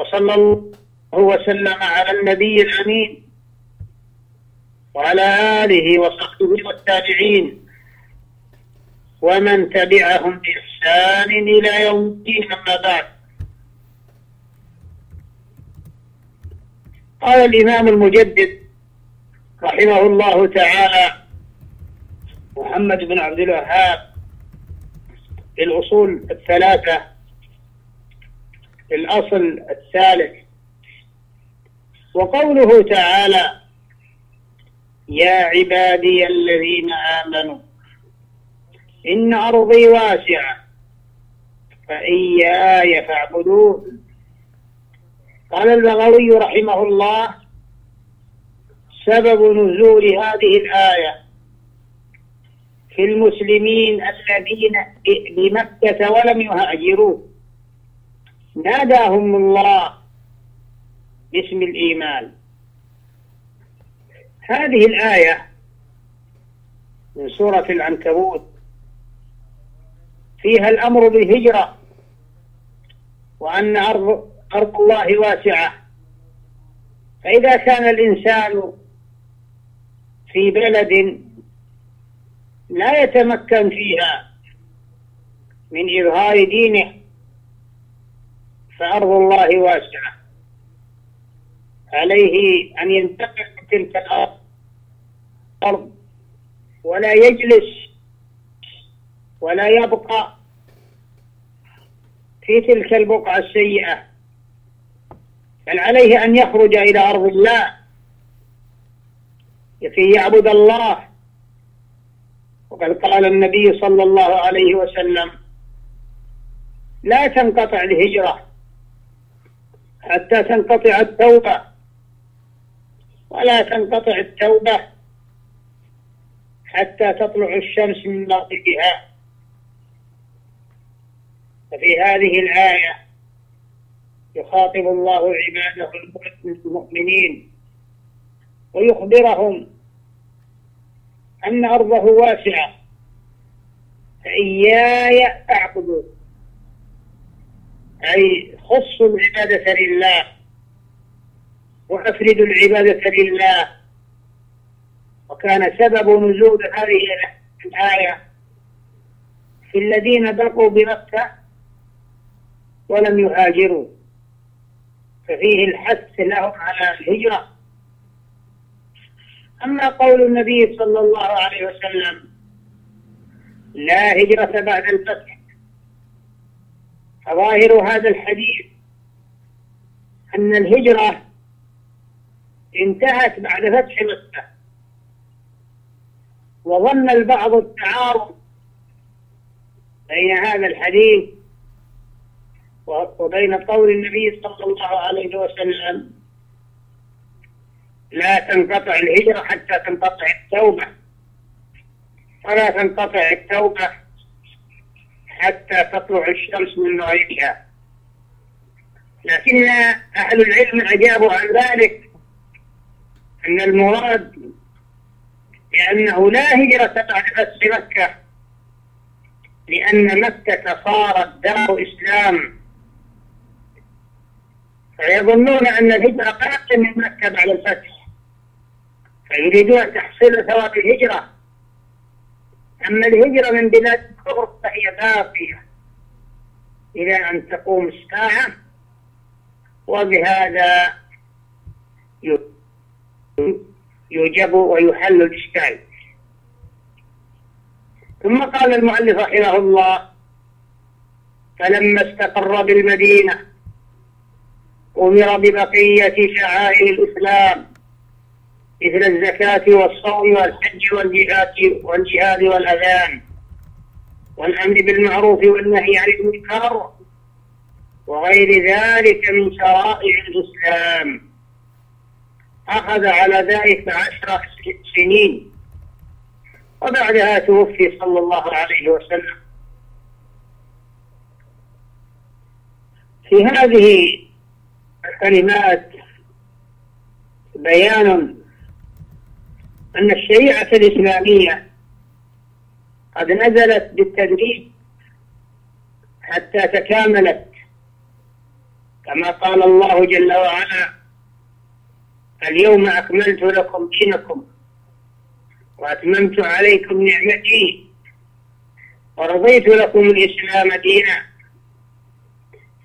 وصلى الله وسلم على النبي الأمين وعلى آله وصحبه والتابعين ومن تبعهم بإحسان إلى يوم الدين أما بعد. قال الإمام المجدد رحمه الله تعالى محمد بن عبد الوهاب في الأصول الثلاثة في الأصل الثالث. وقوله تعالى يا عبادي الذين آمنوا إن أرضي واسعة فإياي فاعبدون. قال البغوي رحمه الله سبب نزول هذه الآية في المسلمين الذين بمكة ولم يهاجروا. ناداهم الله باسم الإيمان. هذه الآية من سورة العنكبوت. فيها الأمر بالهجرة وأن أرض, أرض الله واسعة. فإذا كان الإنسان في بلد لا يتمكن فيها من إظهار دينه فأرض الله واسعة. عليه أن ينتقل من تلك الأرض. ولا يجلس. ولا يبقى في تلك البقعة السيئة. بل عليه أن يخرج إلى أرض الله. في يعبد الله. وقد قال النبي صلى الله عليه وسلم لا تنقطع الهجرة. حتى تنقطع التوبة. ولا تنقطع التوبة حتى تطلع الشمس من مغربها ففي هذه الآية يخاطب الله عباده المؤمنين ويخبرهم أن أرضه واسعة. فإياي فاعبدوا أي خصوا العبادة لله وأفردوا العبادة لله. وكان سبب نزول هذه الآية في الذين بقوا بمكة ولم يهاجروا. ففيه الحث لهم على الهجرة. أما قول النبي صلى الله عليه وسلم لا هجرة بعد الفتح فظاهر هذا الحديث أن الهجرة انتهت بعد فتح مكة. وظن البعض التعارض بين هذا الحديث وبين قول النبي صلى الله عليه وسلم لا تنقطع الهجرة حتى تنقطع التوبة. ولا تنقطع التوبة حتى تطلع الشمس من مغربها لكن أهل العلم أجابوا عن ذلك أن المراد لأنه لا هجرة بعد فتح مكة لأن مكة صارت دار إسلام. فيظنون أن الهجرة قلت من مكة بعد الفتح فيريدون تحصيل ثواب الهجرة. أما الهجرة من بلاد الكفر فهي باقية. إلى أن تقوم الساعة وبهذا يوجب ويحل الإشكال. ثم قال المؤلف رحمه الله فلما استقر بالمدينة أمر ببقية شعائر الإسلام. مثل الزكاة والصوم والحج والجهاد والجهاد والأذان والأمر بالمعروف والنهي عن المنكر وغير ذلك من شرائع الإسلام. أخذ على ذلك عشر سنين وبعدها توفي صلى الله عليه وسلم. في هذه الكلمات بيان أن الشريعة الإسلامية قد نزلت بالتدريج حتى تكاملت كما قال الله جل وعلا اليوم أكملت لكم دينكم وأتممت عليكم نعمتي ورضيت لكم الإسلام دينا.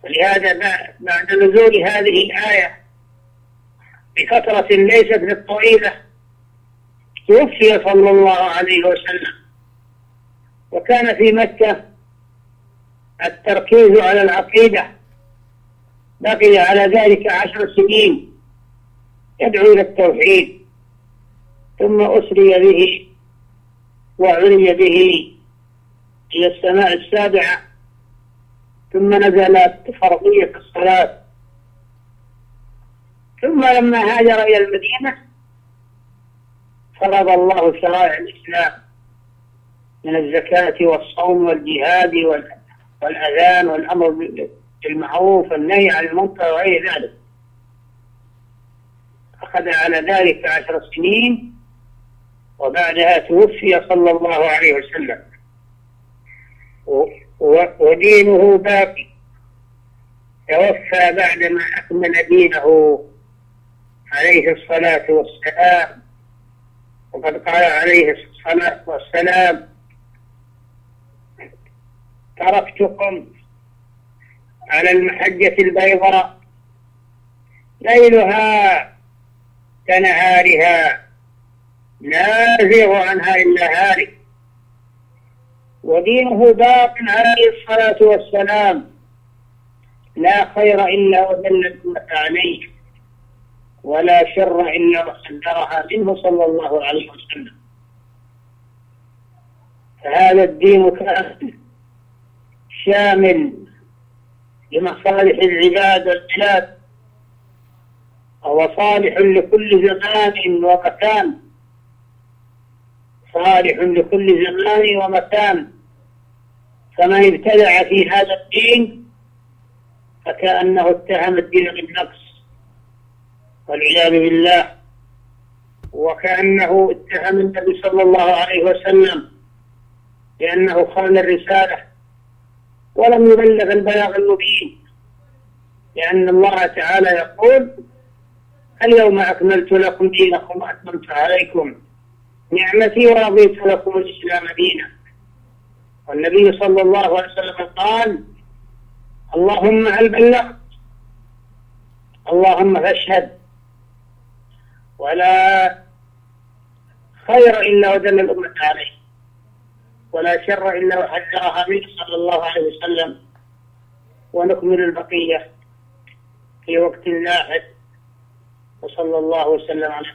ولهذا بعد نزول هذه الآية بفترة ليست بالطويلة توفي صلى الله عليه وسلم. وكان في مكة التركيز على العقيدة. بقي على ذلك عشر سنين يدعو إلى التوحيد. ثم أسري به وعري به إلى السماء السابعة. ثم نزلت فرضية الصلاة. ثم لما هاجر إلى المدينة فرض الله شرائع الإسلام من الزكاة والصوم والجهاد والأذان والأمر بالمعروف والنهي عن المنكر وغير ذلك. أخذ على ذلك عشر سنين وبعدها توفي صلى الله عليه وسلم. ودينه باقي. توفى بعدما أكمل دينه عليه الصلاة والسلام. وقد قال عليه الصلاة والسلام تركتكم على المحجة البيضاء ليلها كنهارها لا يزيغ عنها إلا هالك ودينه باق عليه الصلاة والسلام لا خير إلا الأمة عليه. ولا شر إلا وصدرها منه صلى الله عليه وسلم. فهذا الدين كامل شامل لمصالح العباد والبلاد وهو صالح لكل زمان ومكان. صالح لكل زمان ومكان. فمن ابتدع في هذا الدين فكأنه اتهم الدين بالنقص. والعياذ بالله وكأنه اتهم النبي صلى الله عليه وسلم بأنه خان الرسالة ولم يبلغ البلاغ المبين لأن الله تعالى يقول اليوم أكملت لكم دينكم وأتممت عليكم نعمتي ورضيت لكم الإسلام دينا. والنبي صلى الله عليه وسلم قال اللهم هل بلغت؟ اللهم فاشهد ولا خير إلا ودل الأمة عليه. ولا شر إلا وحذرها منه صلى الله عليه وسلم. ونكمل البقية في وقت لاحق وصلى الله وسلم على